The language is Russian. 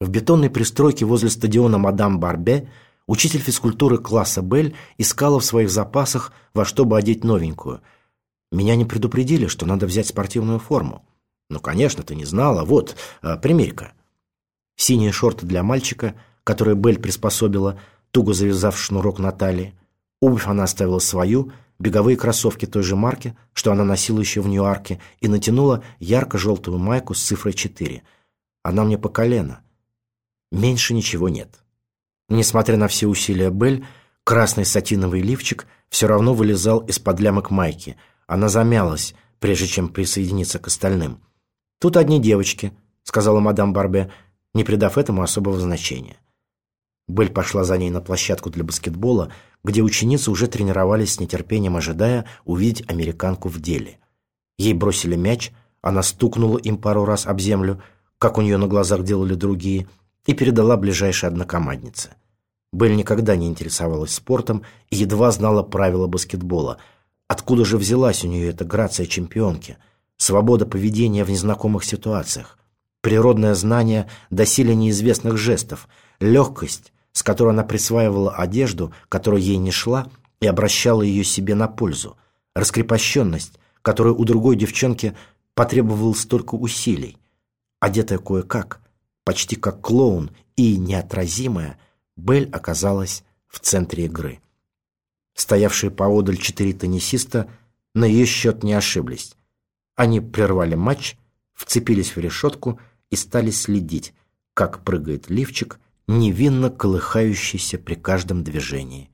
В бетонной пристройке возле стадиона «Мадам Барбе» учитель физкультуры класса «Бель» искала в своих запасах, во что бы одеть новенькую. Меня не предупредили, что надо взять спортивную форму. Ну, конечно, ты не знала. Вот, э, примерь-ка. Синие шорты для мальчика, которые Бель приспособила, туго завязав шнурок на талии. Обувь она оставила свою, беговые кроссовки той же марки, что она носила еще в Ньюарке, и натянула ярко-желтую майку с цифрой 4. Она мне по колено. Меньше ничего нет. Несмотря на все усилия Бель, красный сатиновый лифчик все равно вылезал из-под лямок майки. Она замялась, прежде чем присоединиться к остальным. «Тут одни девочки», — сказала мадам Барбе, не придав этому особого значения. Бель пошла за ней на площадку для баскетбола, где ученицы уже тренировались с нетерпением, ожидая увидеть американку в деле. Ей бросили мяч, она стукнула им пару раз об землю, как у нее на глазах делали другие, и передала ближайшей однокоманднице. Белль никогда не интересовалась спортом и едва знала правила баскетбола. Откуда же взялась у нее эта грация чемпионки, свобода поведения в незнакомых ситуациях, природное знание доселе неизвестных жестов, легкость, с которой она присваивала одежду, которая ей не шла, и обращала ее себе на пользу, раскрепощенность, которая у другой девчонки потребовала столько усилий, одетая кое-как, почти как клоун и неотразимая, Бель оказалась в центре игры. Стоявшие поодаль четыре теннисиста на ее счет не ошиблись. Они прервали матч, вцепились в решетку и стали следить, как прыгает лифчик, невинно колыхающийся при каждом движении.